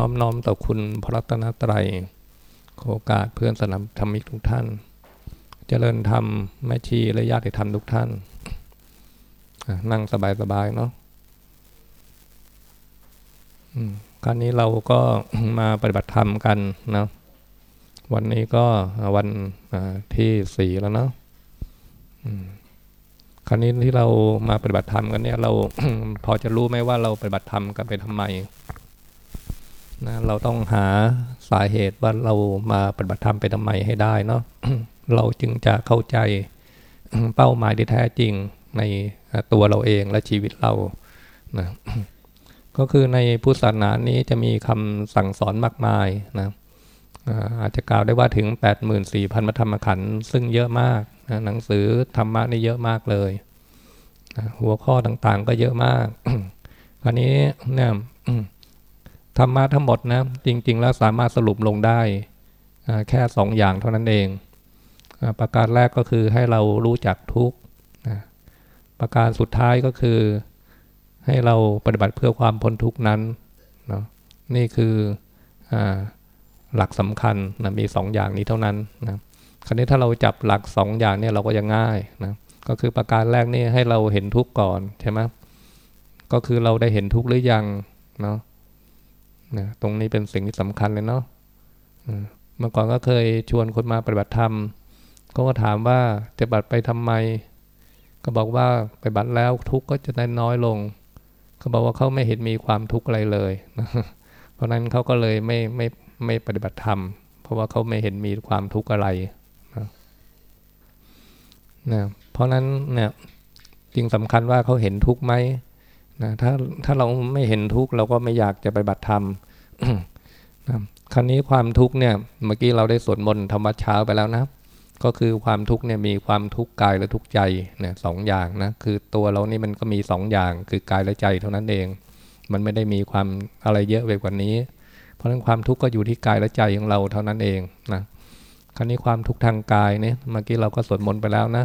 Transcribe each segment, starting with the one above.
น้อมน้อมต่อคุณพระรัตนตรัยโอกาสเพื่อนสนับธรรมิกทุกท่าน เจริญธรรมแม่ชีและญาติธรรมทุกท่าน นั่งสบายๆเนาะคราวนี้เราก็มาปฏิบัติธรรมกันนะ วันนี้ก็วันที่สี่แล้วเนาะคราวนี้ที่เรามาปฏิบัติธรรมกันเนี่ย เราพอจะรู้ไหมว่าเราปฏิบัติธรรมกันไปทำไม นะเราต้องหาสาเหตุว่าเรามาปฏิบัติธรรมไปทำไมให้ได้เนาะเราจึงจะเข้าใจเป้าหมายที่แท้จริงในตัวเราเองและชีวิตเรานะก็คือในพุทธศาสนานี้จะมีคำสั่งสอนมากมายนะอาจจะกล่าวได้ว่าถึง 84,000มัธรรมขันธ์ซึ่งเยอะมากนะหนังสือธรรมะนี่เยอะมากเลยนะหัวข้อต่างๆก็เยอะมากคราวนี้เนี่ย ธรรมะทั้งหมดนะจริง ๆ แล้วสามารถสรุปลงได้แค่สองอย่างเท่านั้นเอง ประการแรกก็คือให้เรารู้จักทุกประการสุดท้ายก็คือ ให้เราปฏิบัติเพื่อความพ้นทุกนั้นเนาะนี่คืออหลักสำคัญนะมีสองอย่างนี้เท่านั้นนะคราวนี้ถ้าเราจับหลักสองอย่างเนี่ยเราก็จะง่ายนะก็คือประการแรกนี่ให้เราเห็นทุกข์ก่อนใช่ไหมก็คือเราได้เห็นทุกข์หรือยังเนาะ นะตรงนี้เป็นสิ่งที่สำคัญเลยเนาะเมื่อก่อนก็เคยชวนคนมาปฏิบัติธรรมก็ถามว่าจะบัตรไปทำไม ก็บอกว่าไปบัตรแล้วทุกข์ก็จะได้น้อยลงเขาบอกว่าเขาไม่เห็นมีความทุกข์อะไรเลยนะเพราะนั้นเขาก็เลยไม่ไม่ไม่ปฏิบัติธรรม เพราะว่าเขาไม่เห็นมีความทุกข์อะไรนะนะเพราะนั้นเนี่ยจริงสำคัญว่าเขาเห็นทุกข์ไหม นะถ้าถ้าเราไม่เห็นทุกข์เราก็ไม่อยากจะไปบัติธรรมนะครั้นี้ความทุกข์เนี่ยเมื่อกี้เราได้สวดมนต์ธรรมเช้าไปแล้วนะ ก็คือความทุกข์เนี่ยมีความทุกข์กายและทุกข์ใจเนี่ยสองอย่างนะคือตัวเรานี่มันก็มีสองอย่างคือกายและใจเท่านั้นเอง มันไม่ได้มีความอะไรเยอะไปกว่านี้ เพราะฉะนั้นความทุกข์ก็อยู่ที่กายและใจของเราเท่านั้นเองนะคราวนี้ความทุกข์ทางกายเนี่ยเมื่อกี้เราก็สวดมนต์ไปแล้วนะ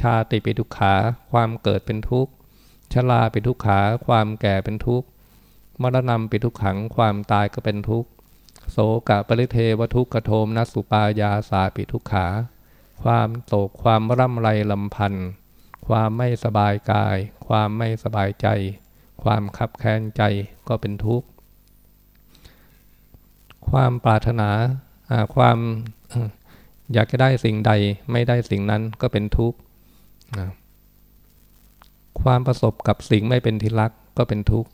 ชาติป็นทุกขาความเกิดเป็นทุกข์ ชราเป็นทุกขา ความแก่เป็นทุกข์มรณะเป็นทุกขัง ความตายก็เป็นทุกข์โสกะปริเทวทุกขโทมนัสุปายาสาปิทุกขา ความโศกความร่ำไรลำพันธ์ความไม่สบายกาย ความไม่สบายใจ ความขับแค้นใจก็เป็นทุกข์ ความปรารถนาความอยากจะได้สิ่งใดไม่ได้สิ่งนั้นก็เป็นทุกข์ ความประสบกับสิ่งไม่เป็นที่รักก็เป็นทุกข์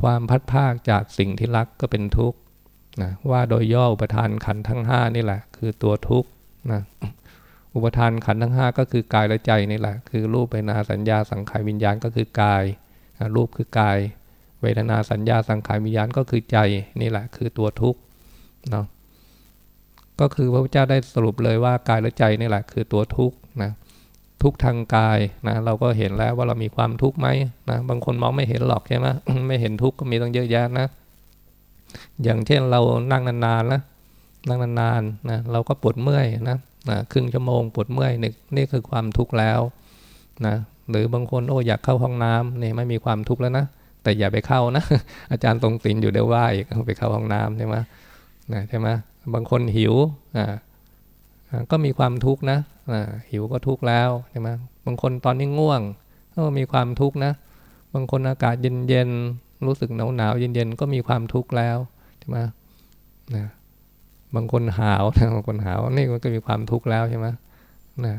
ความพัดภาคจากสิ่งที่รักก็เป็นทุกข์นะว่าโดยย่ออุปทานขันทั้งห้านี่แหละ คือตัวทุกข์นะอุปทานขันทั้งห้าก็คือกายและใจนี่แหละ คือรูปเวทนาสัญญาสังขารวิญญาณก็คือกายนะรูปคือกาย เวทนาสัญญาสังขารวิญญาณก็คือใจนี่แหละ คือตัวทุกข์เนาะก็คือพระพุทธเจ้าได้สรุปเลยว่ากายและใจนี่แหละ คือตัวทุกข์นะ ทุกทางกายนะเราก็เห็นแล้วว่าเรามีความทุกข์ไหมนะบางคนมองไม่เห็นหรอกใช่ไหมไม่เห็นทุกข์ก็มีต้องเยอะแยะนะ อย่างเช่นเรานั่งนานๆนะนั่งนานๆนะเราก็ปวดเมื่อยนะนะครึ่งชั่วโมงปวดเมื่อยนี่นี่คือความทุกข์แล้วนะหรือบางคนโอ้อยากเข้าห้องน้ำนี่ไม่มีความทุกข์แล้วนะแต่อย่าไปเข้านะ อาจารย์ทรงศิลอยู่ได้ว่าอีกไปเข้าห้องน้ำใช่ไหมนะใช่ไหมบางคนหิวอ่า ก็มีความทุกข์นะหิวก็ทุกข์แล้วใช่ไหมบางคนตอนนี้ง่วง ก็มีความทุกข์นะ บางคนอากาศเย็นรู้สึกหนาวหนาวเย็นเย็นก็มีความทุกข์แล้วใช่ไหมนะบางคนหาวนะบางคนหาวนี่มันก็มีความทุกข์แล้วใช่ไหมนะ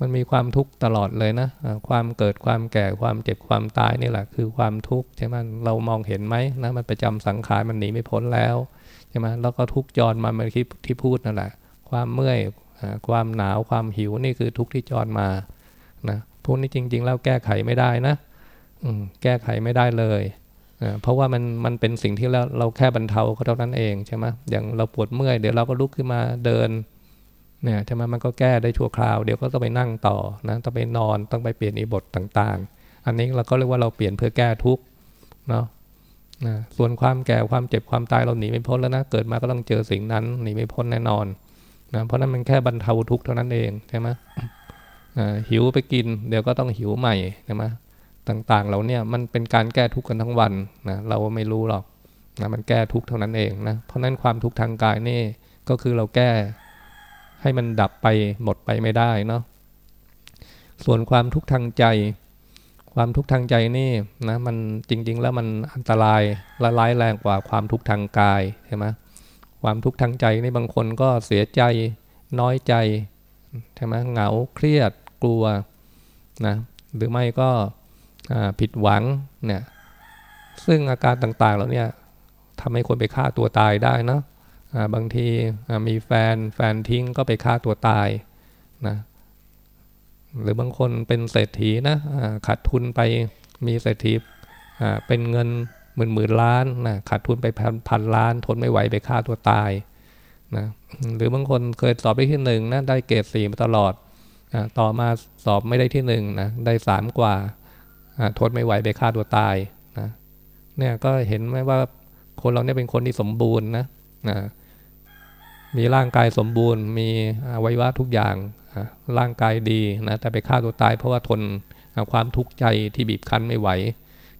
มันมีความทุกข์ตลอดเลยนะความเกิดความแก่ความเจ็บความตายนี่แหละ คือความทุกข์ใช่ไหมเรามองเห็นไหมนะมันประจำสังขารมันหนีไม่พ้นแล้วใช่ไหมแล้วก็ทุกข์จรมาเมื่อกี้ที่พูดนั่นแหละ ความเมื่อยความหนาวความหิวนี่คือทุกข์ที่จรมานะพวกนี้จริง ๆ แล้วแก้ไขไม่ได้นะแก้ไขไม่ได้เลยเพราะว่ามันมันเป็นสิ่งที่เราเราแค่บรรเทาก็เท่านั้นเองใช่ไหมอย่างเราปวดเมื่อยเดี๋ยวเราก็ลุกขึ้นมาเดินเนี่ยใช่ไหมมันก็แก้ได้ชั่วคราวเดี๋ยวก็ต้องไปนั่งต่อนะต้องไปนอนต้องไปเปลี่ยนอิบทต่าง ๆ อันนี้เราก็เรียกว่าเราเปลี่ยนเพื่อแก้ทุกข์เนาะนะส่วนความแก่ความเจ็บความตายเราหนีไม่พ้นแล้วนะเกิดมาก็ต้องเจอสิ่งนั้นหนีไม่พ้นแน่นอน นะเพราะนั้นมันแค่บรรเทาทุกข์เท่านั้นเองใช่ไหมหิวไปกิน เดี๋ยวก็ต้องหิวใหม่ใช่ไหมต่างๆเราเนี่ยมันเป็นการแก้ทุกข์กันทั้งวันนะเราไม่รู้หรอกนะมันแก้ทุกข์เท่านั้นเองนะเพราะนั้นความทุกข์ทางกายนี่ก็คือเราแก้ให้มันดับไปหมดไปไม่ได้เนาะส่วนความทุกข์ทางใจ ความทุกข์ทางใจนี่นะมันจริง ๆ แล้วมันอันตรายละร้ายแรงกว่าความทุกข์ทางกายใช่ไหม ความทุกข์ทางใจนี่บางคนก็เสียใจน้อยใจใช่ไหมเหงาเครียดกลัวนะหรือไม่ก็ผิดหวังเนี่ยซึ่งอาการต่างๆเหล่านี้ทำให้คนไปฆ่าตัวตายได้นะบางทีมีแฟนแฟนทิ้งก็ไปฆ่าตัวตายนะหรือบางคนเป็นเศรษฐีนะขาดทุนไปมีเศรษฐีเป็นเงิน มื่นหมื่นล้านนะขาดทุนไปพันพันล้าน ทนไม่ไหวไปฆ่าตัวตายนะหรือบางคนเคยสอบได้ที่หนึ่งนะได้เกรดสี่มาตลอดนะต่อมาสอบไม่ได้ที่หนึ่งนะได้สามกว่าทนไม่ไหวไปฆ่าตัวตายนะเนี่ยก็เห็นไหมว่าคนเราเนี่ยเป็นคนที่สมบูรณ์นะนะมีร่างกายสมบูรณ์ มีอวัยวะทุกอย่างร่างกายดีนะแต่ไปฆ่าตัวตายเพราะว่าทนความทุกข์ใจที่บีบคั้นไม่ไหว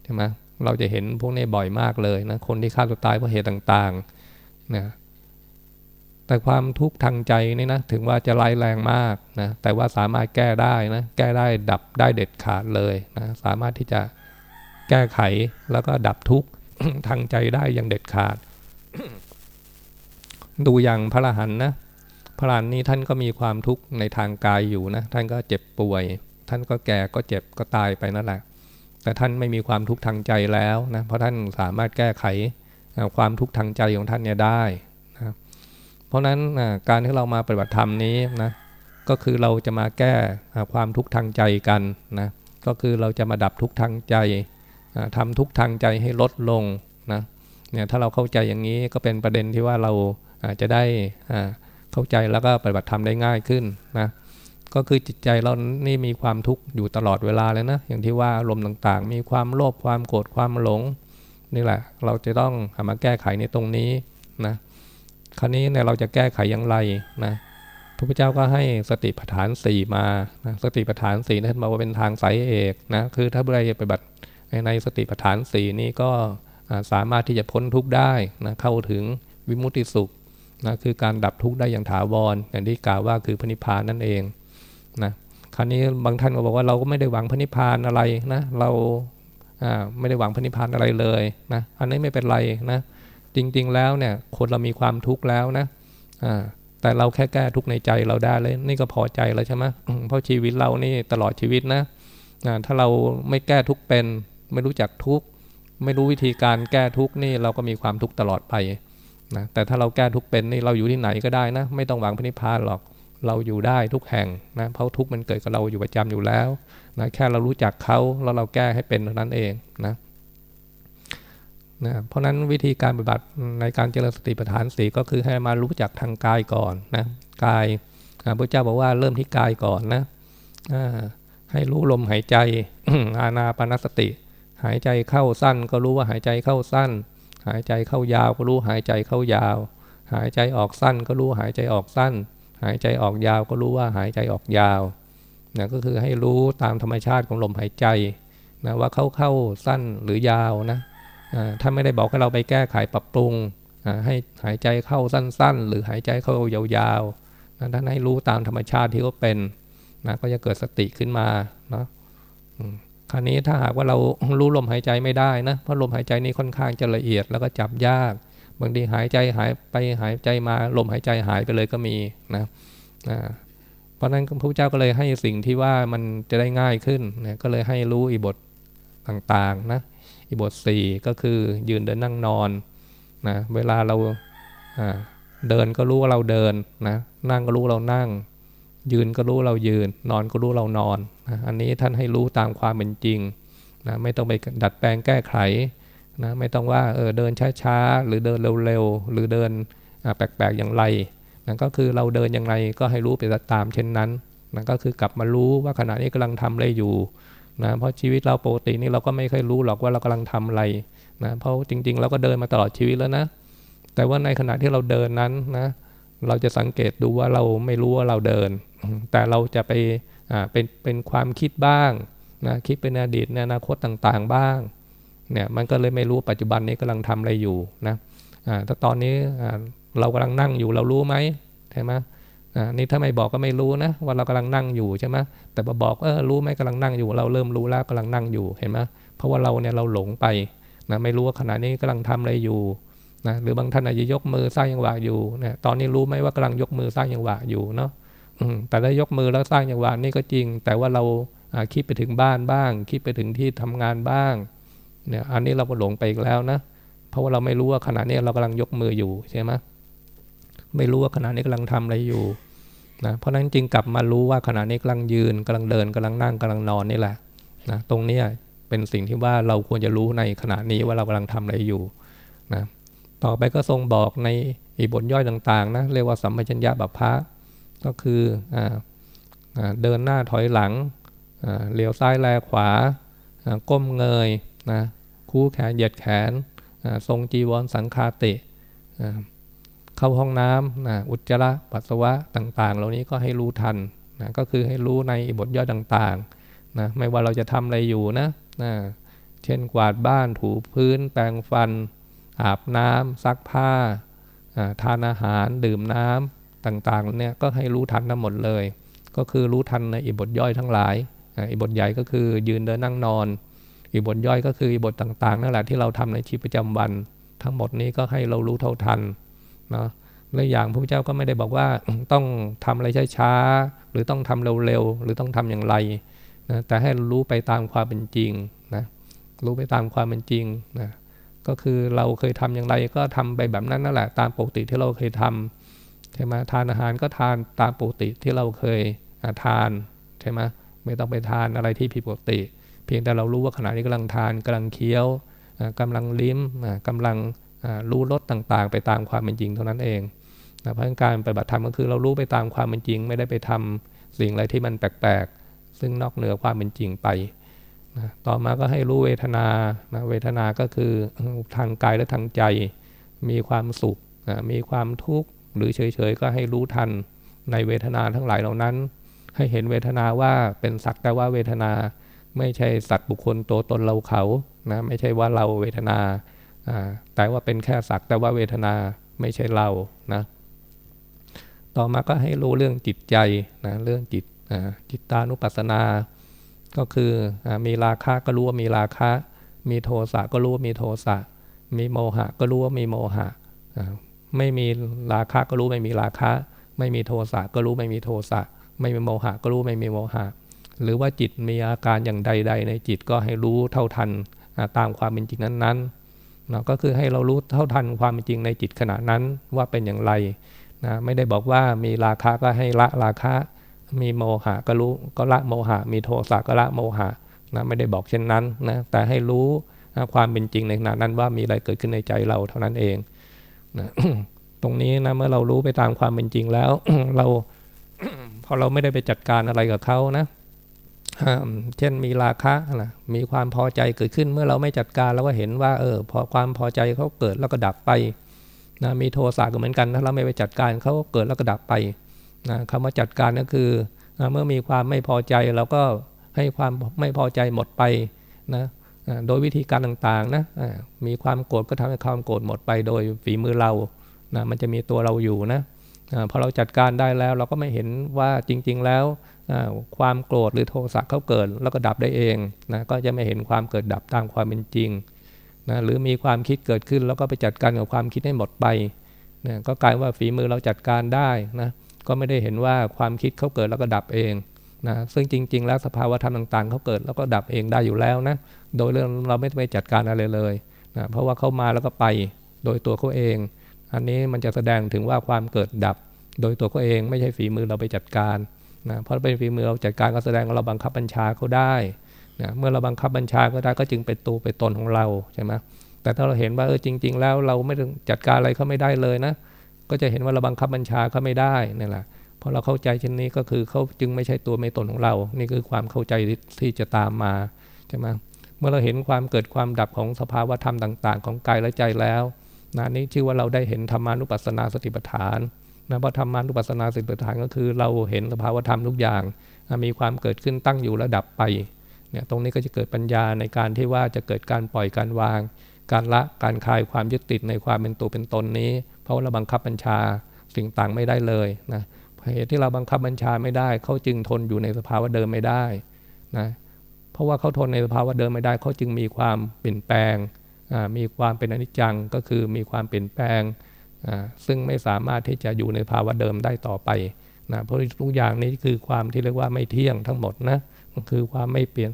ใช่ไหม เราจะเห็นพวกนี้บ่อยมากเลยนะคนที่ฆ่าตัวตายเพราะเหตุต่างๆนะแต่ความทุกข์ทางใจนี่นะถึงว่าจะร้ายแรงมากนะแต่ว่าสามารถแก้ได้นะแก้ได้ดับได้เด็ดขาดเลยนะสามารถที่จะแก้ไขแล้วก็ดับทุกข์ทางใจได้อย่างเด็ดขาด ดูอย่างพระอรหันต์นะพระอรหันต์นี้ท่านก็มีความทุกข์ในทางกายอยู่นะท่านก็เจ็บป่วย ท่านก็แก่ก็เจ็บก็ตายไปนั่นแหละ แต่ท่านไม่มีความทุกข์ทางใจแล้วนะเพราะท่านสามารถแก้ไขความทุกข์ทางใจของท่านเนี่ยได้นะเพราะนั้นการที่เรามาปฏิบัติธรรมนี้นะก็คือเราจะมาแก้ความทุกข์ทางใจกันนะก็คือเราจะมาดับทุกข์ทางใจทำทุกข์ทางใจให้ลดลงนะเนี่ยถ้าเราเข้าใจอย่างนี้ก็เป็นประเด็นที่ว่าเราจะได้เข้าใจแล้วก็ปฏิบัติธรรมได้ง่ายขึ้นนะ ก็คือจิตใจเรานี่มีความทุกข์อยู่ตลอดเวลาเลยนะ อย่างที่ว่าอารมต่างๆ มีความโลภความโกรธความหลง นี่แหละ เราจะต้องมาแก้ไขในตรงนี้นะคราวนี้เนี่ยเราจะแก้ไขอย่างไรนะพระพุทธเจ้าก็ให้สติปัฏฐานสี่มานะสติปัฏฐานสี่นั่นมาว่าเป็นทางสายเอกนะคือถ้าบุไรปฏิบัติในสติปัฏฐานสี่นี้ก็สามารถที่จะพ้นทุกข์ได้นะเข้าถึงวิมุติสุขนะคือการดับทุกข์ได้อย่างถาวรอย่างที่กล่าวว่าคือพระนิพพานนั่นเอง นะคราวนี้บางท่านก็บอกว่าเราก็ไม่ได้หวังพระนิพพานอะไรนะเราไม่ได้หวังพระนิพพานอะไรเลยนะอันนี้ไม่เป็นไรนะจริงๆแล้วเนี่ยคนเรามีความทุกข์แล้วนะแต่เราแค่แก้ทุกข์ในใจเราได้เลยนี่ก็พอใจแล้วใช่ไหมเพราะชีวิตเรานี่ตลอดชีวิตนะถ้าเราไม่แก้ทุกข์เป็น ไม่รู้จักทุกข์ไม่รู้วิธีการแก้ทุกข์นี่เราก็มีความทุกข์ตลอดไปนะแต่ถ้าเราแก้ทุกข์เป็นนี่เราอยู่ที่ไหนก็ได้นะ ไม่ต้องหวังพระนิพพานหรอก เราอยู่ได้ทุกแห่งนะเพราะทุกมันเกิดกับเราอยู่ประจำอยู่แล้วนะแค่เรารู้จักเขาแล้วเราแก้ให้เป็นเท่านั้นเองนะนะเพราะนั้นวิธีการปฏิบัติในการเจริญสติปัฏฐานสีก็คือให้มารู้จักทางกายก่อนนะกายพระเจ้าบอกว่าเริ่มที่กายก่อนนะให้รู้ลมหายใจอานาปนสติ หายใจเข้าสั้นก็รู้ว่าหายใจเข้าสั้น หายใจเข้ายาวก็รู้หายใจเข้ายาว หายใจออกสั้นก็รู้หายใจออกสั้น หายใจออกยาวก็รู้ว่าหายใจออกยาวนะก็คือให้รู้ตามธรรมชาติของลมหายใจนะว่าเข้าเข้าสั้นหรือยาวนะถ้าไม่ได้บอกให้เราไปแก้ไขปรับปรุงให้หายใจเข้าสั้น ๆ หรือหายใจเข้ายาวๆนะท่านให้รู้ตามธรรมชาติที่เขาเป็นนะก็จะเกิดสติขึ้นมาเนาะคราวนี้ถ้าหากว่าเรารู้ลมหายใจไม่ได้นะเพราะลมหายใจนี้ค่อนข้างจะละเอียดแล้วก็จับยาก บางทีหายใจหายไปหายใจมาลมหายใจหายไปเลยก็มีนะเพราะนั้นพระพุทธเจ้าก็เลยให้สิ่งที่ว่ามันจะได้ง่ายขึ้นนะก็เลยให้รู้อีบทต่างๆนะอีบทสี่ก็คือยืนเดินนั่งนอนนะเวลาเราเดินก็รู้ว่าเราเดินนะนั่งก็รู้เรานั่ง ยืนก็รู้เรายืน นอนก็รู้เรานอนนะอันนี้ท่านให้รู้ตามความเป็นจริงนะไม่ต้องไปดัดแปลงแก้ไข นะไม่ต้องว่าเออเดินช้าๆหรือเดินเร็วๆหรือเดินแปลกๆอย่างไรนะก็คือเราเดินอย่างไรก็ให้รู้ไปตามเช่นนั้นนะก็คือกลับมารู้ว่าขณะนี้กำลังทำอะไรอยู่นะเพราะชีวิตเราปกตินี่เราก็ไม่เคยรู้หรอกว่าเรากำลังทำอะไรนะเพราะจริงๆ เราก็เดินมาตลอดชีวิตแล้วนะ แต่ว่าในขณะที่เราเดินนั้นนะเราจะสังเกตดูว่าเราไม่รู้ว่าเราเดิน แต่เราจะไปเป็นเป็นความคิดบ้างนะคิดเป็นอดีตในอนาคตต่างๆบ้าง เนี่ยมันก็เลยไม่รู้ปัจจุบันนี้กำลังทำอะไรอยู่นะถ้าตอนนี้เรากำลังนั่งอยู่เรารู้ไหมใช่ไหมนี่ถ้าไม่บอกก็ไม่รู้นะว่าเรากำลังนั่งอยู่ใช่ไหมแต่พอบอกเออรู้ไหมกำลังนั่งอยู่ เราเริ่มรู้แล้วกำลังนั่งอยู่เห็นไหมเพราะว่าเราเนี่ยเราหลงไปนะไม่รู้ว่าขณะนี้กำลังทำอะไรอยู่นะหรือบางท่านอาจจะยกมือสร้างยังหวะอยู่เนี่ยตอนนี้รู้ไหมว่ากำลังยกมือสร้างยังหวะอยู่เนาะแต่ถ้ายกมือแล้วสร้างยังหวะนี่ก็จริง แต่ว่าเราคิดไปถึงบ้านบ้าง คิดไปถึงที่ทำงานบ้าง เนี่ยอันนี้เราก็หลงไปอีกแล้วนะ เพราะว่าเราไม่รู้ว่าขณะนี้เรากำลังยกมืออยู่ใช่ไหมไม่รู้ว่าขณะนี้กำลังทำอะไรอยู่นะเพราะนั้นจริงกลับมารู้ว่าขณะนี้กำลังยืนกำลังเดินกำลังนั่งกำลังนอนนี่แหละนะตรงนี้เป็นสิ่งที่ว่าเราควรจะรู้ในขณะนี้ว่าเรากำลังทำอะไรอยู่นะต่อไปก็ทรงบอกในอีบทย่อยต่างๆนะเรียกว่าสัมปชัญญะบัพพะก็คืออเดินหน้าถอยหลังเลี้ยวซ้ายแลขวาก้มเงย นะคู่แขนเหยียดแขนทรงจีวรสังคาติ เข้าห้องน้ำนะอุจจาระปัสสาวะต่าง ๆ เหล่านี้ก็ให้รู้ทันนะก็คือให้รู้ในบทย่อยต่างๆนะไม่ว่าเราจะทำอะไรอยู่นะนะเช่นกวาดบ้านถูพื้น แปรงฟัน อาบน้ำซักผ้า ทานอาหารดื่มน้ำต่างๆเนี่ยก็ให้รู้ทันทั้งหมดเลย ก็คือรู้ทันในอิบทย่อยทั้งหลายอิบทใหญ่ก็คือยืนเดินนั่งนอน อิบทย่อยก็คืออิบทต่างๆนั่นแหละที่เราทำในชีวิตประจำวัน ทั้งหมดนี้ก็ให้เรารู้เท่าทันเนาะและอย่างพระพุทธเจ้าก็ไม่ได้บอกว่าต้องทำอะไรช้าๆหรือต้องทำเร็วๆหรือต้องทำอย่างไรนะแต่ให้รู้ไปตามความเป็นจริงนะรู้ไปตามความเป็นจริงนะก็คือเราเคยทำอย่างไรก็ทำไปแบบนั้นนั่นแหละ ตามปกติที่เราเคยทำใช่ไหมทานอาหารก็ทานตามปกติที่เราเคยทานใช่ไหมไม่ต้องไปทานอะไรที่ผิดปกติ พียงแต่เรารู้ว่าขณะนี้กำลังทานกำลังเคี้ยวกำลังลิ้มกำลังรู้รสต่างๆ ไปตามความเป็นจริงเท่านั้นเองนะเพราะการปฏิบัติธรรมก็คือเรารู้ไปตามความเป็นจริง ไม่ได้ไปทำสิ่งอะไรที่มันแปลกๆ ซึ่งนอกเหนือความเป็นจริงไปนะต่อมาก็ให้รู้เวทนานะเวทนาก็คือทางกายและทางใจ มีความสุขนะมีความทุกข์หรือเฉยๆ ก็ให้รู้ทันในเวทนาทั้งหลายเหล่านั้น ให้เห็นเวทนาว่าเป็นสักแต่ว่าเวทนา ไม่ใช่สัตว์บุคคลตัวตนเราเขานะไม่ใช่ว่าเราเวทนา แต่ว่าเป็นแค่สักแต่ว่าเวทนาไม่ใช่เรานะต่อมาก็ให้รู้เรื่องจิตใจนะเรื่องจิตจิตตานุปัสสนา ก็คืออมีราคะก็รู้ว่ามีราคะ มีโทสะก็รู้ว่ามีโทสะ มีโมหะก็รู้ว่ามีโมหะ ไม่มีราคะก็รู้ไม่มีราคะ ไม่มีโทสะก็รู้ไม่มีโทสะ ไม่มีโมหะก็รู้ไม่มีโมหะ หรือว่าจิตมีอาการอย่างใด ๆ ในจิตก็ให้รู้เท่าทันตามความเป็นจริงนั้นๆเนาะก็คือให้เรารู้เท่าทันความเป็นจริงในจิตขณะนั้นว่าเป็นอย่างไรนะไม่ได้บอกว่ามีราคะก็ให้ละราคะ มีโมหะก็รู้ก็ละโมหะ มีโทสะก็ละโมหะนะไม่ได้บอกเช่นนั้นนะแต่ให้รู้ความเป็นจริงในขณะนั้นว่ามีอะไรเกิดขึ้นในใจเราเท่านั้นเองนะตรงนี้นะเมื่อเรารู้ไปตามความเป็นจริงแล้ว เราพอเราไม่ได้ไปจัดการอะไรกับเขานะ เช่นมีราคะนะมีความพอใจเกิดขึ้นเมื่อเราไม่จัดการเราก็เห็นว่า เออพอความพอใจเขาเกิดแล้วก็ดับไปนะมีโทสะก็เหมือนกัน ถ้าเราไม่ไปจัดการเขาเกิดแล้วก็ดับไปนะคำว่าจัดการก็คือนะเมื่อมีความไม่พอใจเราก็ให้ความไม่พอใจหมดไปนะโดยวิธีการต่างๆนะมีความโกรธก็ทำให้ความโกรธหมดไปโดยฝีมือเรานะมันจะมีตัวเราอยู่นะ พอเราจัดการได้แล้วเราก็ไม่เห็นว่าจริง ๆ แล้วความโกรธหรือโทสะเขาเกิดแล้วก็ดับได้เองนะก็จะไม่เห็นความเกิดดับตามความเป็นจริงนะหรือมีความคิดเกิดขึ้นแล้วก็ไปจัดการกับความคิดให้หมดไปนะก็กลายว่าฝีมือเราจัดการได้นะก็ไม่ได้เห็นว่าความคิดเขาเกิดแล้วก็ดับเองนะซึ่งจริง ๆ แล้วสภาวะธรรมต่างๆเขาเกิดแล้วก็ดับเองได้อยู่แล้วนะโดยเรื่องเราไม่ไปจัดการอะไรเลยนะเพราะว่าเขามาแล้วก็ไปโดยตัวเขาเอง อันนี้มันจะแสดงถึงว่าความเกิดดับ โดยตัวเขาเองไม่ใช่ฝีมือเราไปจัดการนะเพราะเป็นฝีมือเราจัดการก็แสดงว่าเราบังคับบัญชาเขาได้นะเมื่อเราบังคับบัญชาก็ได้ก็จึงเป็นตัวเป็นตนของเราใช่ไหมแต่ถ้าเราเห็นว่าเออจริง ๆ แล้วเราไม่ต้องจัดการอะไรเขาไม่ได้เลยนะ ก็จะเห็นว่าเราบังคับบัญชาเขาไม่ได้นี่แหละพอเราเข้าใจเช่นนี้ก็คือเขาจึงไม่ใช่ตัวไม่ตนของเรา นี่คือความเข้าใจที่จะตามมาใช่ไหมเมื่อเราเห็นความเกิดความดับของสภาวะธรรมต่าง ๆ ของกายและใจแล้ว นะนี่ชื่อว่าเราได้เห็นธรรมานุปัสสนาสติปัฏฐานนะเพราะธรรมานุปัสสนาสติปัฏฐานก็คือ เราเห็นสภาวธรรมทุกอย่างมีความเกิดขึ้นตั้งอยู่ระดับไปเนี่ยตรงนี้ก็จะเกิดปัญญาในการที่ว่าจะเกิดการปล่อยการวาง การละการคลายความยึดติดในความเป็นตัวเป็นตนนี้ เพราะเราบังคับบัญชาสิ่งต่างไม่ได้เลยนะเหตุที่เราบังคับบัญชาไม่ได้เขาจึงทนอยู่ในสภาวะเดิมไม่ได้นะเพราะว่าเขาทนในสภาวะเดิมไม่ได้เขาจึงมีความเปลี่ยนแปลง มีความเป็นอนิจจังก็คือมีความเปลี่ยนแปลง ซึ่งไม่สามารถที่จะอยู่ในภาวะเดิมได้ต่อไปนะเพราะทุกอย่างนี้คือความที่เรียกว่าไม่เที่ยงทั้งหมดนะคือความไม่เปลี่ยน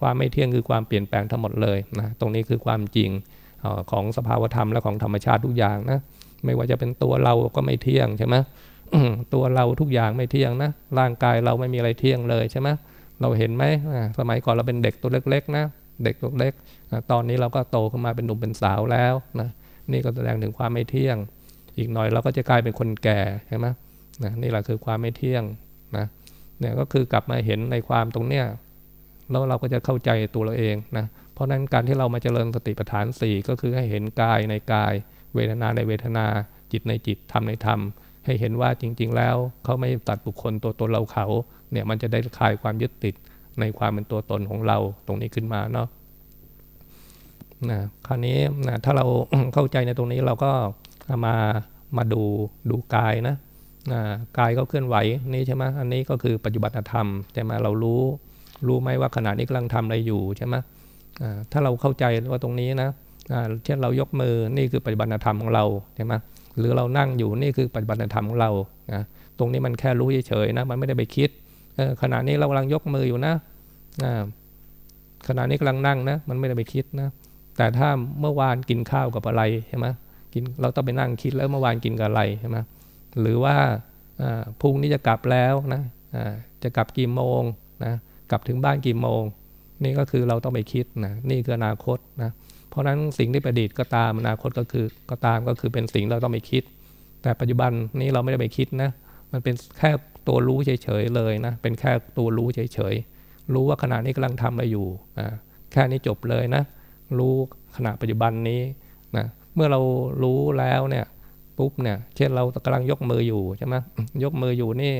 ความไม่เที่ยงคือความเปลี่ยนแปลงทั้งหมดเลยนะตรงนี้คือความจริงของสภาวธรรมและของธรรมชาติทุกอย่างนะไม่ว่าจะเป็นตัวเราก็ไม่เที่ยงใช่ไหมตัวเราทุกอย่างไม่เที่ยงนะร่างกายเราไม่มีอะไรเที่ยงเลยใช่ไหมเราเห็นไหมสมัยก่อนเราเป็นเด็กตัวเล็ก ๆ นะ เด็กตัวเล็กตอนนี้เราก็โตขึ้นมาเป็นหนุ่มเป็นสาวแล้วนะนี่ก็แสดงถึงความไม่เที่ยง อีกหน่อยเราก็จะกลายเป็นคนแก่ใช่ไหมนะนี่แหละคือความไม่เที่ยงนะเนี่ยก็คือกลับมาเห็นในความตรงเนี้ยแล้วเราก็จะเข้าใจตัวเราเองนะเพราะนั้นการที่เรามาเจริญสติปัฏฐาน 4 ก็คือให้เห็นกายในกาย เวทนาในเวทนาจิตในจิตธรรมในธรรม ให้เห็นว่าจริง ๆ แล้วเขาไม่ตัดบุคคลตัวตนเราเขาเนี่ยมันจะได้คลายความยึดติด ในความเป็นตัวตนของเราตรงนี้ขึ้นมาเนาะนะคราวนี้นะถ้าเราเข้าใจในตรงนี้เราก็มามาดูดูกายนะนะกายก็เคลื่อนไหวนี่ใช่ไหมอันนี้ก็คือปัจจุบันธรรมใช่ไหมเรารู้รู้ไหมว่าขณะนี้กำลังทำอะไรอยู่ใช่ไหมถ้าเราเข้าใจว่าตรงนี้นะเช่นเรายกมือนี่คือปัจจุบันธรรมของเราใช่ไหมหรือเรานั่งอยู่นี่คือปัจจุบันธรรมของเรานะตรงนี้มันแค่รู้เฉยๆนะมันไม่ได้ไปคิดขณะนี้เรากำลังยกมืออยู่นะ ขณะนี้กำลังนั่งนะ มันไม่ได้ไปคิดนะ แต่ถ้าเมื่อวานกินข้าวกับอะไรใช่ไหมกินเราต้องไปนั่งคิดแล้วเมื่อวานกินกับอะไรใช่ไหมหรือว่าพรุ่งนี้จะกลับแล้วนะจะกลับกี่โมงนะกลับถึงบ้านกี่โมง นี่ก็คือเราต้องไปคิดนะนี่คืออนาคตนะเพราะฉะนั้นสิ่งที่ประดิษฐ์ก็ตามอนาคตก็คือก็ตามก็คือเป็นสิ่งเราต้องไปคิด แต่ปัจจุบันนี้เราไม่ได้ไปคิดนะมันเป็นแค่ตัวรู้เฉยๆเลยนะเป็นแค่ตัวรู้เฉยๆ รู้ว่าขณะนี้กำลังทำอะไรอยู่แค่นี้จบเลยนะ รู้ขณะปัจจุบันนี้นะเมื่อเรารู้แล้วเนี่ยปุ๊บเนี่ยเช่นเรากำลังยกมืออยู่ใช่ไหมยกมืออยู่นี่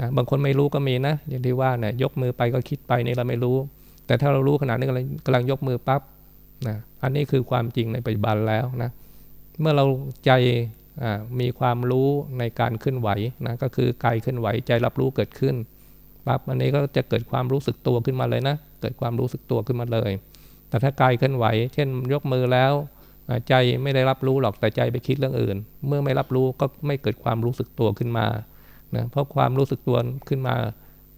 นะบางคนไม่รู้ก็มีนะ อย่างที่ว่าเนี่ยยกมือไปก็คิดไปนี่เราไม่รู้ แต่ถ้าเรารู้ขณะนี้กำลังกำลังยกมือปั๊บนะอันนี้คือความจริงในปัจจุบันแล้วนะเมื่อเราใจมีความรู้ในการเคลื่อนไหวนะก็คือกายเคลื่อนไหวใจรับรู้เกิดขึ้น ปั๊บอันนี้ก็จะเกิดความรู้สึกตัวขึ้นมาเลยนะ เกิดความรู้สึกตัวขึ้นมาเลย แต่ถ้ากายเคลื่อนไหว เช่นยกมือแล้ว ใจไม่ได้รับรู้หรอกแต่ใจไปคิดเรื่องอื่น เมื่อไม่รับรู้ก็ไม่เกิดความรู้สึกตัวขึ้นมานะเพราะความรู้สึกตัวขึ้นมา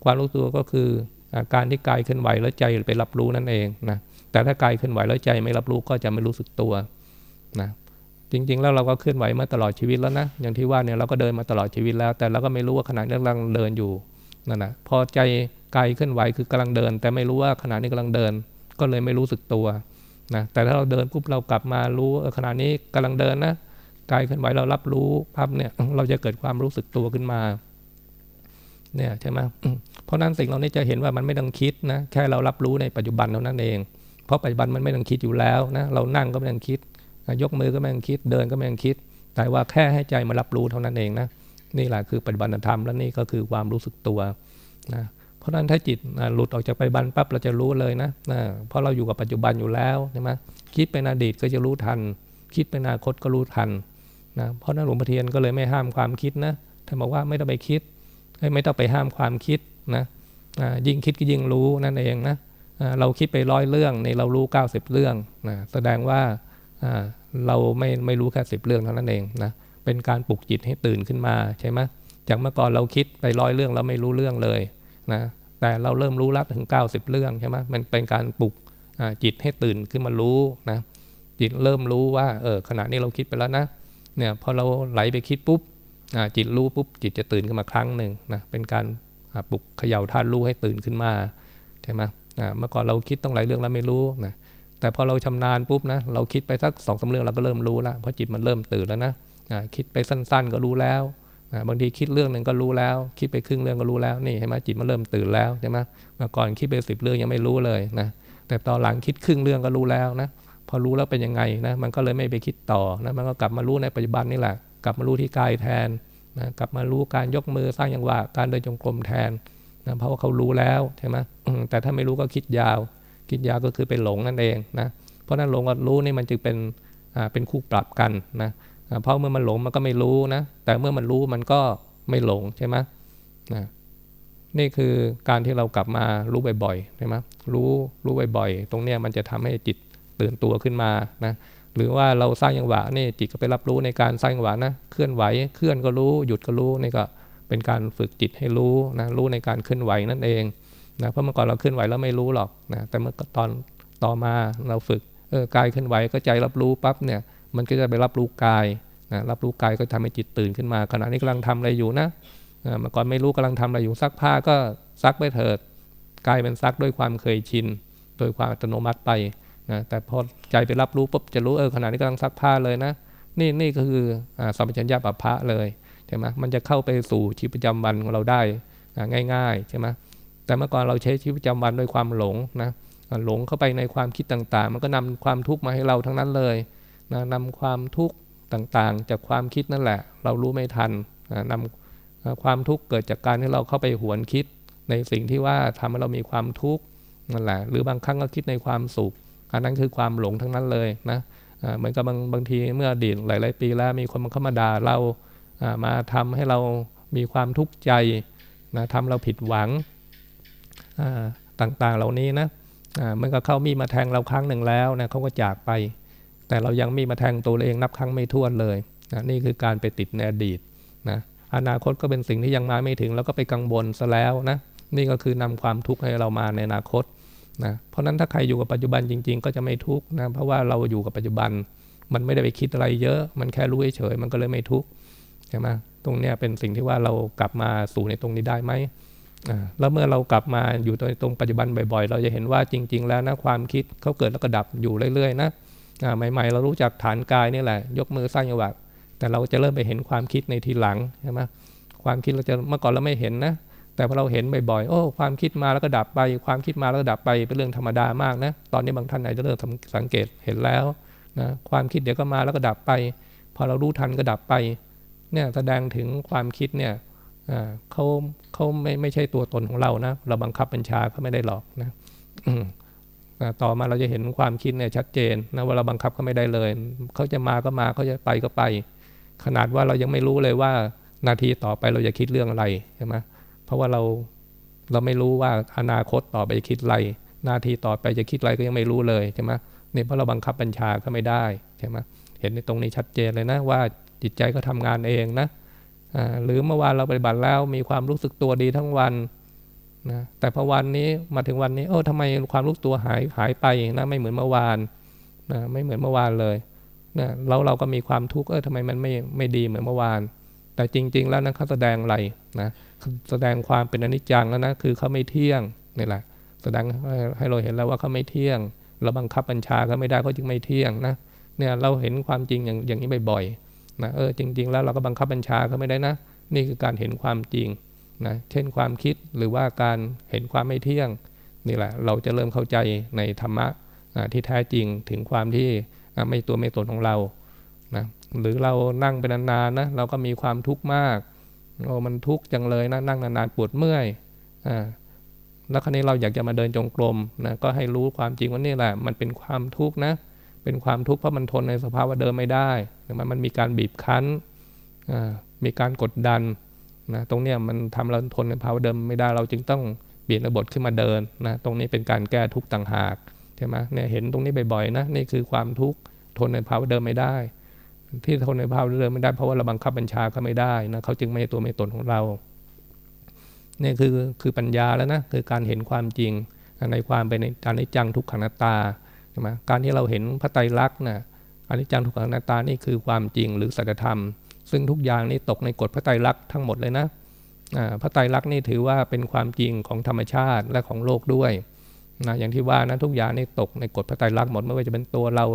ความรู้ตัวก็คือการที่กายเคลื่อนไหวแล้วใจไปรับรู้นั่นเองนะแต่ถ้ากายเคลื่อนไหวแล้วใจไม่รับรู้ก็จะไม่รู้สึกตัวนะจริงๆ แล้วเราก็เคลื่อนไหวมาตลอดชีวิตแล้วนะอย่างที่ว่าเนี่ยเราก็เดินมาตลอดชีวิตแล้ว แต่เราก็ไม่รู้ว่าขณะนี้กำลังเดินอยู่ นั่นนะพอใจกายเคลื่อนไหวคือกำลังเดิน แต่ไม่รู้ว่าขณะนี้กำลังเดิน ก็เลยไม่รู้สึกตัวนะแต่ถ้าเราเดินปุ๊บเรากลับมารู้ขณะนี้กำลังเดินนะกายเคลื่อนไหวเรารับรู้ภาพเนี่ยเราจะเกิดความรู้สึกตัวขึ้นมาเนี่ยใช่ไหมเพราะนั้นสิ่งเรานี้จะเห็นว่ามันไม่ต้องคิดนะแค่เรารับรู้ในปัจจุบันเท่านั้นเอง เพราะปัจจุบันมันไม่ต้องคิดอยู่แล้วนะเรานั่งก็ไม่ต้องคิด ยกมือก็ไม่ต้องคิด เดินก็ไม่ต้องคิด แต่ว่าแค่ให้ใจมารับรู้เท่านั้นเองนะ นี่แหละคือปัจจุบันธรรมและนี่ก็คือความรู้สึกตัวนะเพราะนั้นถ้าจิตหลุดออกจากปัจจุบันปั๊บเราจะรู้เลยนะนะเพราะเราอยู่กับปัจจุบันอยู่แล้วใช่ไหมคิดเป็นอดีตก็จะรู้ทัน คิดเป็นอนาคตก็รู้ทันนะเพราะนั้นหลวงพ่อเทียนก็เลยไม่ห้ามความคิดนะท่านบอกว่าไม่ต้องไปคิดไม่ต้องไปห้ามความคิดนะยิ่งคิดก็ยิ่งรู้นั่นเองนะเราคิดไปร้อยเรื่องในเรารู้ 90 เรื่องนะแสดงว่าเราไม่ไม่รู้แค่สิบเรื่องเท่านั้นเองนะ เป็นการปลุกจิตให้ตื่นขึ้นมาใช่ไหมจากเมื่อก่อนเราคิดไปร้อยเรื่องเราไม่รู้เรื่องเลยนะแต่เราเริ่มรู้ล้วถึง 90 เรื่องใช่ไหมมันเป็นการปลุกจิตให้ตื่นขึ้นมารู้นะจิตเริ่มรู้ว่าเออขณะนี้เราคิดไปแล้วนะเนี่ยพอเราไหลไปคิดปุ๊บจิตรู้ปุ๊บจิตจะตื่นขึ้นมาครั้งหนึ่งนะเป็นการปลุกเขย่าธาตุรู้ให้ตื่นขึ้นมาใช่ไหมเมื่อก่อนเราคิดต้องหลายเรื่องแล้วไม่รู้นะแต่พอเราชำนาญปุ๊บนะเราคิดไปสักสองสาเรื่องเราก็เริ่มรู้ล้วเพราะจิตมันเริ่มตื่นแล้วนะ คิดไปสั้น ๆ ก็รู้แล้วบางทีคิดเรื่องหนึ่งก็รู้แล้ว คิดไปครึ่งเรื่องก็รู้แล้วนี่ใช่ไหมจิตมันเริ่มตื่นแล้วใช่ไหมเมื่อก่อนคิดไปสิบเรื่องยังไม่รู้เลยนะแต่ตอนหลังคิดครึ่งเรื่องก็รู้แล้วนะพอรู้แล้วเป็นยังไงนะมันก็เลยไม่ไปคิดต่อนะมันก็กลับมารู้ในปัจจุบันนี่แหละ กลับมารู้ที่กายแทนนะกลับมารู้การยกมือสร้างยังหวะการเดินจงกรมแทนนะเพราะว่าเขารู้แล้วใช่ไหมแต่ถ้าไม่รู้ก็คิดยาว คิดยาวก็คือไปหลงนั่นเองนะเพราะนั้นหลงกับรู้นี่มันจึงเป็นอ่าเป็นคู่ปรับกันนะ เพราะเมื่อมันหลงมันก็ไม่รู้นะ แต่เมื่อมันรู้มันก็ไม่หลงใช่ไหมนะนี่คือการที่เรากลับมารู้บ่อยๆใช่ไหมรู้รู้บ่อยๆ ตรงเนี้ยมันจะทำให้จิตตื่นตัวขึ้นมานะหรือว่าเราสร้างยังหวะนี่จิตก็ไปรับรู้ในการสร้างยังหวะนะเคลื่อนไหวเคลื่อนก็รู้หยุดก็รู้นี่ก็เป็นการฝึกจิตให้รู้นะรู้ในการเคลื่อนไหวนั่นเองนะเพราะเมื่อก่อนเราเคลื่อนไหวแล้วไม่รู้หรอกนะแต่เมื่อตอนต่อมาเราฝึกเออกายเคลื่อนไหวก็ใจรับรู้ปั๊บเนี่ย มันก็จะไปรับรู้กายนะรับรู้กายก็ทำให้จิตตื่นขึ้นมา ขณะนี้กำลังทำอะไรอยู่นะเมื่อก่อนไม่รู้กำลังทำอะไรอยู่ซักผ้าก็ซักไปเถิดกายเป็นซักด้วยความเคยชิน โดยความอัตโนมัติไปนะแต่พอใจไปรับรู้ปุ๊บจะรู้เออขณะนี้กำลังซักผ้าเลยนะ นี่นี่ก็คือสัมปชัญญะปัพะเลยใช่ไหมมันจะเข้าไปสู่ชีวิตประจำวันของเราได้ง่ายๆใช่ไหมแต่เมื่อก่อนเราใช้ชีวิตประจำวันด้วยความหลงนะหลงเข้าไปในความคิดต่างๆ มันก็นำความทุกข์มาให้เราทั้งนั้นเลย นะนำความทุกข์ต่างๆ จากความคิดนั่นแหละ เรารู้ไม่ทันนะนำความทุกข์เกิดจากการที่เราเข้าไปหวนคิด ในสิ่งที่ว่าทำให้เรามีความทุกข์นั่นแหละ หรือบางครั้งก็คิดในความสุข อันนั้นคือความหลงทั้งนั้นเลยนะเหมือนกับบางบางทีเมื่ออดีตหลาย ๆ ปีแล้วมีคนมาเข้ามาด่าเรามาทำให้เรามีความทุกข์ใจนะทำเราผิดหวังต่างๆเหล่านี้นะเมื่อเขามีมาแทงเราครั้งหนึ่งแล้วนะเขาก็จากไป แต่เรายังมีมาแทงตัวเองนับครั้งไม่ถ้วนเลยนะนี่คือการไปติดในอดีตนะอนาคตก็เป็นสิ่งที่ยังมาไม่ถึง แล้วก็ไปกังวลซะแล้วนะนี่ก็คือนำความทุกข์ให้เรามาในอนาคตนะเพราะนั้นถ้าใครอยู่กับปัจจุบันจริง ๆ ก็จะไม่ทุกข์นะเพราะว่าเราอยู่กับปัจจุบัน มันไม่ได้ไปคิดอะไรเยอะ มันแค่รู้เฉยมันก็เลยไม่ทุกข์ใช่ไหมตรงนี้เป็นสิ่งที่ว่าเรากลับมาสู่ในตรงนี้ได้ไหมแล้วเมื่อเรากลับมาอยู่ตรงปัจจุบันบ่อย ๆ เราจะเห็นว่าจริง ๆ แล้วนะความคิดเขาเกิดแล้วก็ดับอยู่เรื่อยๆนะ ใหม่ๆ เรารู้จักฐานกายนี่แหละ ยกมือสร้างจังหวะแต่เราจะเริ่มไปเห็นความคิดในทีหลังใช่ไหมความคิดเราจะเมื่อก่อนเราไม่เห็นนะ แต่พอเราเห็นบ่อยๆ โอ้ ความคิดมาแล้วก็ดับไป ความคิดมาแล้วก็ดับไป เป็นเรื่องธรรมดามากนะ ตอนนี้บางท่านอาจจะเริ่มสังเกตเห็นแล้วนะ ความคิดเดี๋ยวก็มาแล้วก็ดับไป พอเรารู้ทันก็ดับไป เนี่ยแสดงถึงความคิดเนี่ยเขาเขาไม่ไม่ใช่ตัวตนของเรานะ เราบังคับบัญชาเขาไม่ได้หรอกนะ ต่อมาเราจะเห็นความคิดเนี่ยชัดเจนนะว่าเราบังคับเขาไม่ได้เลย เขาจะมาก็มาเขาจะไปก็ไป ขนาดว่าเรายังไม่รู้เลยว่านาทีต่อไปเราจะคิดเรื่องอะไรใช่ไหมเพราะว่าเราเราไม่รู้ว่าอนาคตต่อไปจะคิดอะไรหน้าที่ต่อไปจะคิดอะไรก็ยังไม่รู้เลยใช่ไหมเนี่ยเพราะเราบังคับบัญชาก็ไม่ได้ใช่ไหมเห็นในตรงนี้ชัดเจนเลยนะว่าจิตใจก็ทำงานเองนะหรือเมื่อวานเราปฏิบัติแล้วมีความรู้สึกตัวดีทั้งวัน นะแต่พอวันนี้มาถึงวันนี้เออทำไมความรู้ตัวหายหายไปนะไม่เหมือนเมื่อวานนะไม่เหมือนเมื่อวานเลยนะเราเราก็มีความทุกข์เออทำไมมันไม่ไม่ดีเหมือนเมื่อวาน แต่จริง ๆ แล้วนะเขาแสดงอะไรนะแสดงความเป็นอนิจจังแล้วนะคือเขาไม่เที่ยงนี่แหละแสดงให้เราเห็นแล้วว่าเขาไม่เที่ยง เราบังคับบัญชาเขาไม่ได้เขาจึงไม่เที่ยงนะเนี่ยเราเห็นความจริงอย่างอย่างนี้บ่อยๆนะเออจริง ๆ แล้วเราก็บังคับบัญชาเขาไม่ได้นะ นี่คือการเห็นความจริง นะเช่นความคิดหรือว่าการเห็นความไม่เที่ยงนี่แหละเราจะเริ่มเข้าใจในธรรมะที่แท้จริงถึงความที่ไม่ตัวไม่ตนของเรานะหรือเรานั่งเป็นนานๆนะเราก็มีความทุกข์มากโอ้มันทุกข์จังเลยนะนั่งนานๆปวดเมื่อยอ่าแล้วคราวนี้เราอยากจะมาเดินจงกรมนะก็ให้รู้ความจริงว่านี่แหละ มันเป็นความทุกข์นะเป็นความทุกข์เพราะมันทนในสภาวะเดิมไม่ได้มันมันมีการบีบคั้นมีการกดดัน นะตรงเนี้ยมันทำเราทนในภาวะเดิมไม่ได้เราจึงต้องเปลี่ยนระบบขึ้นมาเดินนะตรงนี้เป็นการแก้ทุกข์ต่างหากใช่ไหมเนี่ยเห็นตรงนี้บ่อยๆนะนี่คือความทุกข์ทนในภาวะเดิมไม่ได้ ที่ทนในภาวะเดิมไม่ได้เพราะว่าเราบังคับบัญชาเขาไม่ได้นะเขาจึงไม่ตัวไม่ตนของเรานี่คือคือปัญญาแล้วนะคือการเห็นความจริงในความเป็นอนิจจังทุกขังนัตาใช่ไหมการที่เราเห็นพระไตรลักษณ์นะอนิจจังทุกขังนัตตานี่คือความจริงหรือสัจธรรม ซึ่งทุกอย่างนี้ตกในกฎพระไตรลักษณ์ทั้งหมดเลยนะพระไตรลักษณ์นี่ถือว่าเป็นความจริงของธรรมชาติและของโลกด้วยนะอย่างที่ว่านะทุกอย่างนี่ตกในกฎพระไตรลักษณ์หมดไม่ว่าจะเป็นตัวเรา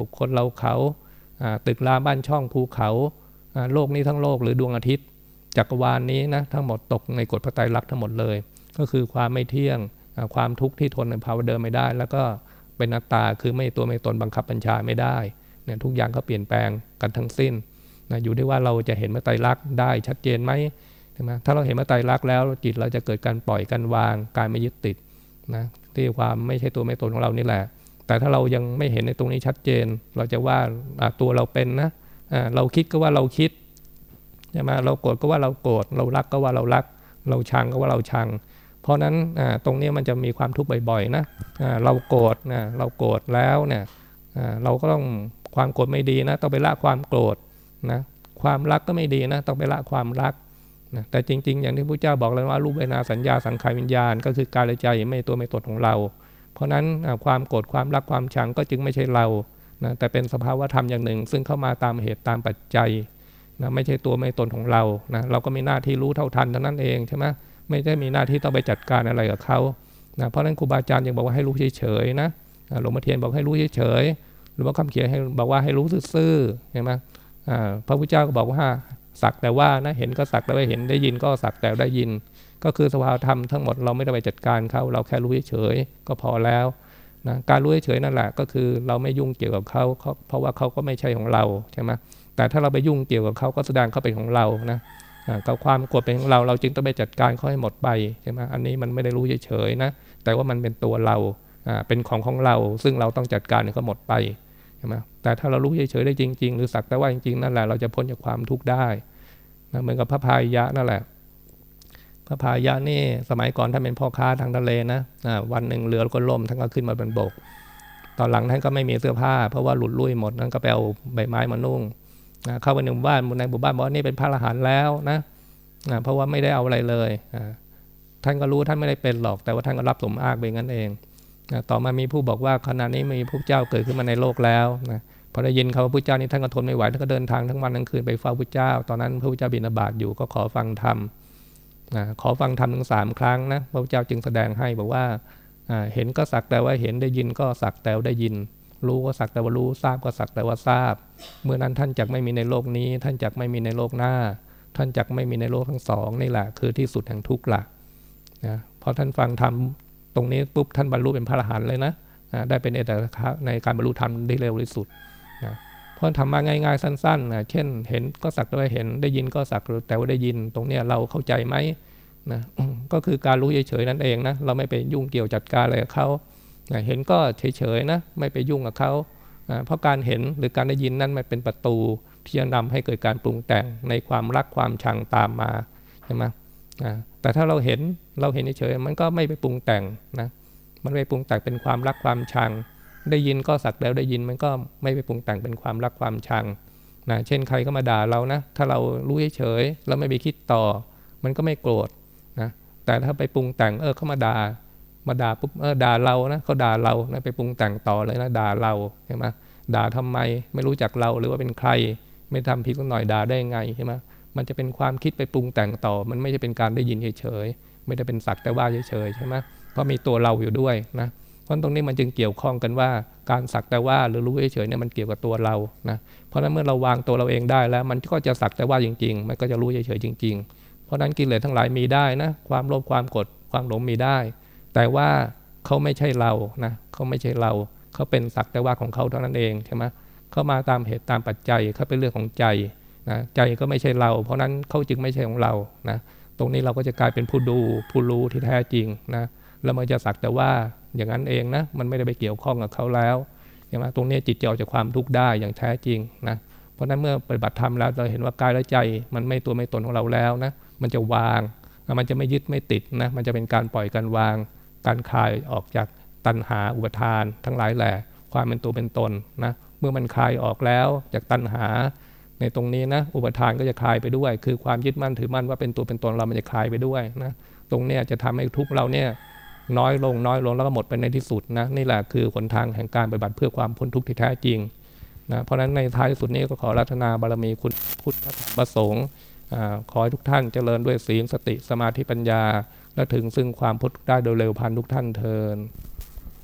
บุคคลเราเขาตึกราบ้านช่องภูเขาโลกนี้ทั้งโลกหรือดวงอาทิตย์จักรวาลนนี้นะทั้งหมดตกในกฎพระไตรลักษณ์ทั้งหมดเลย ก็คือความไม่เที่ยงความทุกข์ที่ทนในภาวะเดิมไม่ได้ แล้วก็เป็นนัตตาคือไม่ตัวไม่ตนบังคับบัญชาไม่ได้เนี่ยทุกอย่างก็เปลี่ยนแปลงกันทั้งสิ้น นะอยู่ที่ว่าเราจะเห็นพระไตรลักษณ์ได้ชัดเจนไหมใช่ไหมถ้าเราเห็นว่าไตรลักษณ์แล้วจิตเราจะเกิดการปล่อยการวางการไม่ยึดติดนะที่ความไม่ใช่ตัวไม่ตนของเรานี่แหละ แต่ถ้าเรายังไม่เห็นในตรงนี้ชัดเจน เราจะว่าตัวเราเป็นนะเราคิดก็ว่าเราคิดใช่ไหมเราโกรธก็ว่าเราโกรธเรารักก็ว่าเรารัก เราชังก็ว่าเราชัง เพราะนั้นตรงนี้มันจะมีความทุกข์บ่อยๆนะเราโกรธนะเราโกรธแล้วเนี่ยเราก็ต้องความโกรธไม่ดีนะต้องไปละความโกรธ นะความรักก็ไม่ดีนะต้องไปละความรักนะแต่จริง ๆ อย่างที่พระเจ้าบอกเลยว่ารูปเวนาสัญญาสังขารวิญญาณ ก็คือกายใจไม่ตัวไม่ตนของเรา เพราะนั้นความโกรธความรักความชังก็จึงไม่ใช่เรานะแต่เป็นสภาวะธรรมอย่างหนึ่ง ซึ่งเข้ามาตามเหตุตามปัจจัยนะไม่ใช่ตัวไม่ตนของเรานะเราก็มีหน้าที่รู้เท่าทันเท่านั้นเองใช่ไหมไม่ได้มีหน้าที่ต้องไปจัดการอะไรกับเขานะเพราะนั้นครูบาอาจารย์ยังบอกว่าให้รู้เฉยๆนะหลวงพ่อเทียนบอกให้รู้เฉยๆหรือว่าคำเขียนให้บอกว่าให้รู้ซื่อๆเห็นไหม พระพุทธเจ้าก็บอกว่าสักแต่ว่านะเห็นก็สักแต่ว่าเห็นได้ยินก็สักแต่ได้ยิน ก็คือสภาวธรรมทั้งหมดเราไม่ได้ไปจัดการเขาเราแค่รู้เฉยๆก็พอแล้วนะการรู้เฉยๆนั่นแหละก็คือเราไม่ยุ่งเกี่ยวกับเขาเพราะว่าเขาก็ไม่ใช่ของเราใช่ไหมแต่ถ้าเราไปยุ่งเกี่ยวกับเขาก็แสดงเขาเป็นของเรานะกับความกดเป็นของเราเราจึงต้องไปจัดการเขาให้หมดไปใช่ไหมอันนี้มันไม่ได้รู้เฉยๆนะแต่ว่ามันเป็นตัวเราเป็นของของเรา ซึ่งเราต้องจัดการให้เขาหมดไป ช่ไหมแต่ถ้าเรารู้เฉยๆได้จริง ๆ หรือสักแต่ว่าจริงๆนั่นแหละเราจะพ้นจากความทุกข์ได้นะเหมือนกับพระพายะนั่นแหละ พระพายะนี่สมัยก่อนท่านเป็นพ่อค้าทางทะเลนะวันหนึ่งเรือก็ล่มท่านก็ขึ้นมาบนบก ตอนหลังท่านก็ไม่มีเสื้อผ้า เพราะว่าหลุดลุ่ยหมดท่นก็ไปเอาใบไม้มานุ่งนะเข้าไปในหมู่บ้านในหมู่บ้านบอกนี่เป็นพระอรหันต์แล้วนะนะเพราะว่าไม่ได้เอาอะไรเลยท่านก็รู้ท่านไม่ได้เป็นหรอก แต่ว่าท่านก็รับสมอางไปงั้นเอง นะต่อมามีผู้บอกว่าขณะนี้มีพระเจ้าเกิดขึ้นมาในโลกแล้วนะพอได้ยินเขาพระเจ้านี่ท่านก็ทนไม่ไหวท่านก็เดินทางทั้งวันทั้งคืนไปเฝ้าพระเจ้า ตอนนั้นพระพุทธเจ้าบิณฑบาตอยู่ก็ขอฟังธรรมนะขอฟังธรรมถึงสามครั้งนะพระพุทธเจ้าจึงแสดงให้บอกว่าเห็นก็สักแต่ว่าเห็นได้ยินก็สักแต่ได้ยิน รู้ก็สักแต่ว่ารู้ทราบก็สักแต่ว่าทราบ เมื่อนั้นท่านจักไม่มีในโลกนี้ ท่านจักไม่มีในโลกหน้า ท่านจักไม่มีในโลกทั้งสองนี่แหละคือที่สุดแห่งทุกข์ละนะพอท่านฟังธรรม ตรงนี้ปุ๊บท่านบรรลุเป็นพระอรหันต์เลยนะได้เป็นเอตตะในการบรรลุธรรมได้เร็วที่สุดนะเพราะธรรมะง่ายๆ สั้นๆนะเช่น เห็นก็สักแต่ว่าเห็นได้ยินก็สักแต่ว่าได้ยิน ตรงนี้เราเข้าใจไหมนะก็คือการรู้เฉยๆนั่นเองนะเราไม่ไปยุ่งเกี่ยวจัดการอะไรกับเขานะเห็นก็เฉยๆนะไม่ไปยุ่งกับเขานะเพราะการเห็นหรือการได้ยินนั้นมันเป็นประตูที่จะนำให้เกิดการปรุงแต่งในความรักความชังตามมาใช่ไหม นะแต่ถ้าเราเห็นเราเห็นเฉยมันก็ไม่ไปปรุงแต่งนะมันไม่ปรุงแต่งเป็นความรักความชัง ได้ยินก็สักแล้วได้ยินมันก็ไม่ไปปรุงแต่งเป็นความรักความชังนะเช่นใครก็มาด่าเรานะถ้าเรารู้เฉยแล้วไม่ไปคิดต่อ มันก็ไม่โกรธนะแต่ถ้าไปปรุงแต่งเออเขามาด่ามาด่าปุ๊บเออด่าเรานะเขาด่าเรานะไปปรุงแต่งต่อเลยนะด่าเราใช่ไหมด่าทำไมไม่รู้จักเราหรือว่าเป็นใคร ไม่ทำผิดสักหน่อยด่าได้ไงใช่ไหม มันจะเป็นความคิดไปปรุงแต่งต่อ มันไม่ใช่เป็นการได้ยินเฉยๆ ไม่ได้เป็นสักแต่ว่าเฉยๆใช่ไหมเพราะมีตัวเราอยู่ด้วยนะ เพราะตรงนี้มันจึงเกี่ยวข้องกันว่าการสักแต่ว่าหรือรู้เฉยๆเนี่ยมันเกี่ยวกับตัวเรา นะ เพราะนั้นเมื่อเราวางตัวเราเองได้แล้ว มันก็จะสักแต่ว่าจริง ๆ มันก็จะรู้เฉยๆจริง ๆ เพราะนั้นกิเลสทั้งหลายมีได้นะ ความโลภความกดความหลงมีได้ แต่ว่าเขาไม่ใช่เรา นะเขาไม่ใช่เรา เขาเป็นสักแต่ว่าของเขาเท่านั้นเองใช่ไหมเขามาตามเหตุตามปัจจัยเขาเป็นเรื่องของใจ นะใจก็ไม่ใช่เรา เพราะนั้นเขาจึงไม่ใช่ของเรานะตรงนี้เราก็จะกลายเป็นผู้ดูผู้รู้ที่แท้จริงนะแล้วมันจะสักแต่ว่าอย่างนั้นเองนะมันไม่ได้ไปเกี่ยวข้องกับเขาแล้วใช่ไหมตรงนี้จิตจะออกจากความทุกข์ได้อย่างแท้จริงนะเพราะนั้นเมื่อปฏิบัติธรรมแล้วเราเห็นว่ากายและใจ มันไม่ตัวไม่ตนของเราแล้วนะมันจะวาง มันจะไม่ยึดไม่ติดนะมันจะเป็นการปล่อยการวาง การคลายออกจากตัณหาอุปทาน ทั้งหลายแหละความเป็นตัวเป็นตนนะเมื่อมันคลายออกแล้วจากตัณหา ในตรงนี้นะอุปทานก็จะคลายไปด้วย คือความยึดมั่นถือมั่นว่าเป็นตัวเป็นตนเรามันจะคลายไปด้วยนะตรงเนี้ยจะทำให้ทุกเราเนี่ยน้อยลงน้อยลงแล้วก็หมดไปในที่สุดนะนี่แหละคือหนทางแห่งการปฏิบัติเพื่อความพ้นทุกข์ที่แท้จริงนะเพราะฉะนั้นในท้ายสุดนี้ก็ขอรัตนาบารมีคุณพุทธประสงค์ขอให้ทุกท่านเจริญด้วยศีลสติสมาธิปัญญา และถึงซึ่งความพ้นทุกข์ได้โดยเร็วพันทุกท่านเทิน